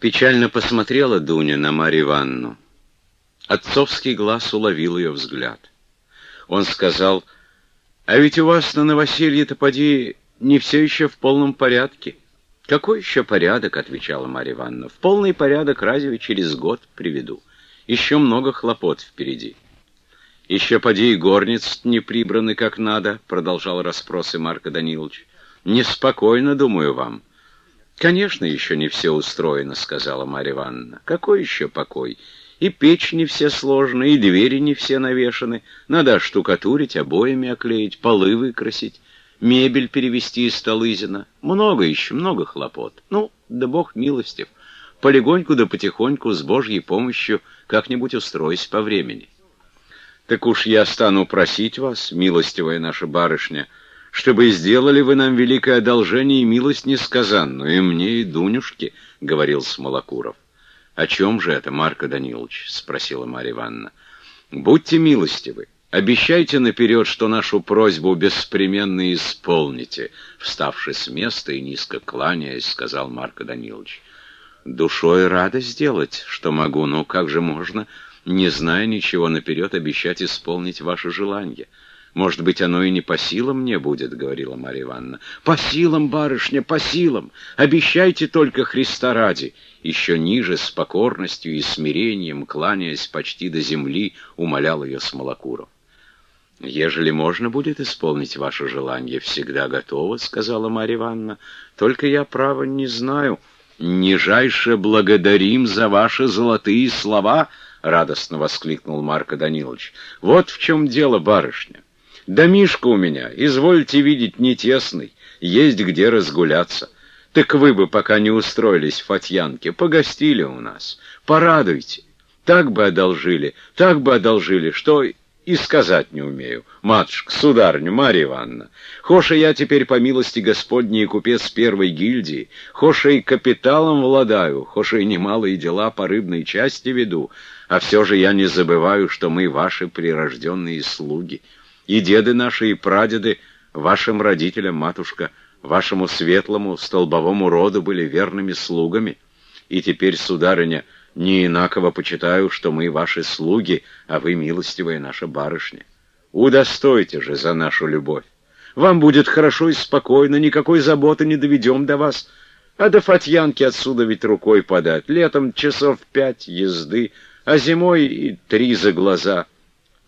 Печально посмотрела Дуня на Марью Ивановну. Отцовский глаз уловил ее взгляд. Он сказал, «А ведь у вас на новоселье-то, поди, не все еще в полном порядке». «Какой еще порядок?» — отвечала Марья Ивановна. «В полный порядок разве через год приведу. Еще много хлопот впереди». «Еще поди и горниц не прибраны как надо», — продолжал расспросы Марка Данилович. «Неспокойно, думаю, вам». «Конечно, еще не все устроено», — сказала Марья Ивановна. «Какой еще покой? И печь не все сложны, и двери не все навешаны. Надо штукатурить, обоями оклеить, полы выкрасить, мебель перевести из Столызина. Много еще, много хлопот. Ну, да бог милостив. Полегоньку да потихоньку, с Божьей помощью, как-нибудь устройся по времени». «Так уж я стану просить вас, милостивая наша барышня», — чтобы сделали вы нам великое одолжение и милость несказанную, и мне, и Дунюшке, — говорил Смолокуров. — О чем же это, Марко Данилович? — спросила Марья Ивановна. — Будьте милостивы, обещайте наперед, что нашу просьбу беспременно исполните, — вставши с места и низко кланяясь, сказал Марко Данилович. — Душой рада сделать, что могу, но как же можно, не зная ничего наперед, обещать исполнить ваше желание? — может быть, оно и не по силам мне будет, — говорила Марья Ивановна. По силам, барышня, по силам. Обещайте только Христа ради. Еще ниже, с покорностью и смирением, кланяясь почти до земли, умолял ее Смолокуров. «Ежели можно будет исполнить ваше желание, всегда готово», — сказала Марья Ивановна. «Только я, право, не знаю. Нижайше благодарим за ваши золотые слова», — радостно воскликнул Марко Данилович. «Вот в чем дело, барышня. Домишко у меня, извольте видеть, не тесный, есть где разгуляться. Так вы бы пока не устроились в погостили у нас, порадуйте. Так бы одолжили, так бы одолжили, что и сказать не умею. Матушка, сударню, Марья Ивановна, хоша я теперь по милости Господней купец первой гильдии, хоша и капиталом владаю, хоша и немалые дела по рыбной части веду, а все же я не забываю, что мы ваши прирожденные слуги». И деды наши, и прадеды вашим родителям, матушка, вашему светлому столбовому роду были верными слугами. И теперь, сударыня, не инаково почитаю, что мы ваши слуги, а вы милостивая наша барышня. Удостойте же за нашу любовь. Вам будет хорошо и спокойно, никакой заботы не доведем до вас. А до Фатьянки отсюда ведь рукой подать. Летом часов пять езды, а зимой и три за глаза —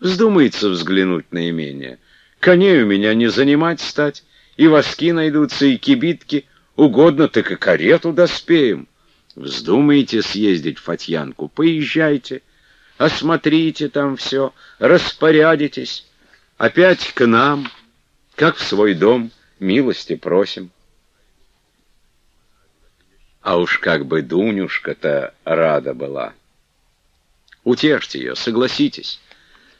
Вздумается взглянуть на имение. Коней у меня не занимать стать, и воски найдутся, и кибитки. Угодно, так и карету доспеем. Вздумаете съездить в Фатьянку, поезжайте, осмотрите там все, распорядитесь. Опять к нам, как в свой дом, милости просим. А уж как бы Дунюшка-то рада была. Утешьте ее, согласитесь.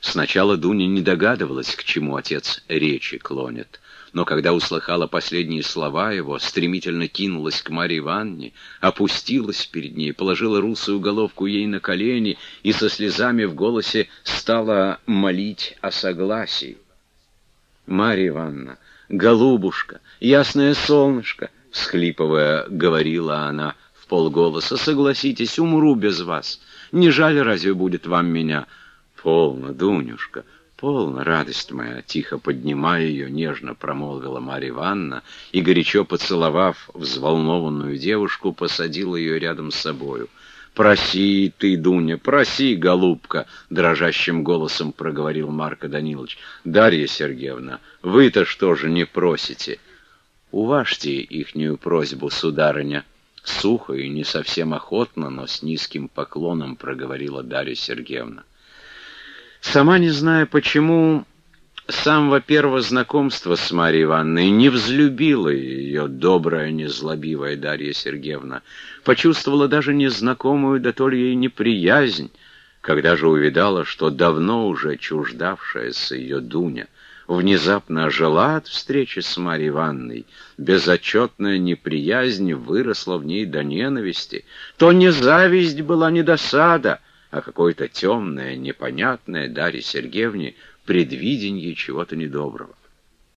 Сначала Дуня не догадывалась, к чему отец речи клонит, но когда услыхала последние слова его, стремительно кинулась к Марье Ивановне, опустилась перед ней, положила русую головку ей на колени и со слезами в голосе стала молить о согласии. «Марья Ивановна, голубушка, ясное солнышко!» — всхлипывая, говорила она в полголоса. «Согласитесь, умру без вас. Не жаль разве будет вам меня?» «Полно, Дунюшка, полно, радость моя!» Тихо поднимая ее, нежно промолвила Марья Ивановна и, горячо поцеловав взволнованную девушку, посадила ее рядом с собою. «Проси ты, Дуня, проси, голубка!» — дрожащим голосом проговорил Марко Данилович. «Дарья Сергеевна, вы-то что же не просите?» «Уважьте ихнюю просьбу, сударыня!» Сухо и не совсем охотно, но с низким поклоном проговорила Дарья Сергеевна. Сама не зная почему, с самого первого знакомства с Марьей Ивановной не взлюбила ее добрая, незлобивая Дарья Сергеевна, почувствовала даже незнакомую, да то ли ей неприязнь, когда же увидала, что давно уже чуждавшаяся ее Дуня внезапно ожила от встречи с Марьей Ивановной, безотчетная неприязнь выросла в ней до ненависти, то не зависть была, не досада — а какое-то темное, непонятное Дарье Сергеевне предвиденье чего-то недоброго.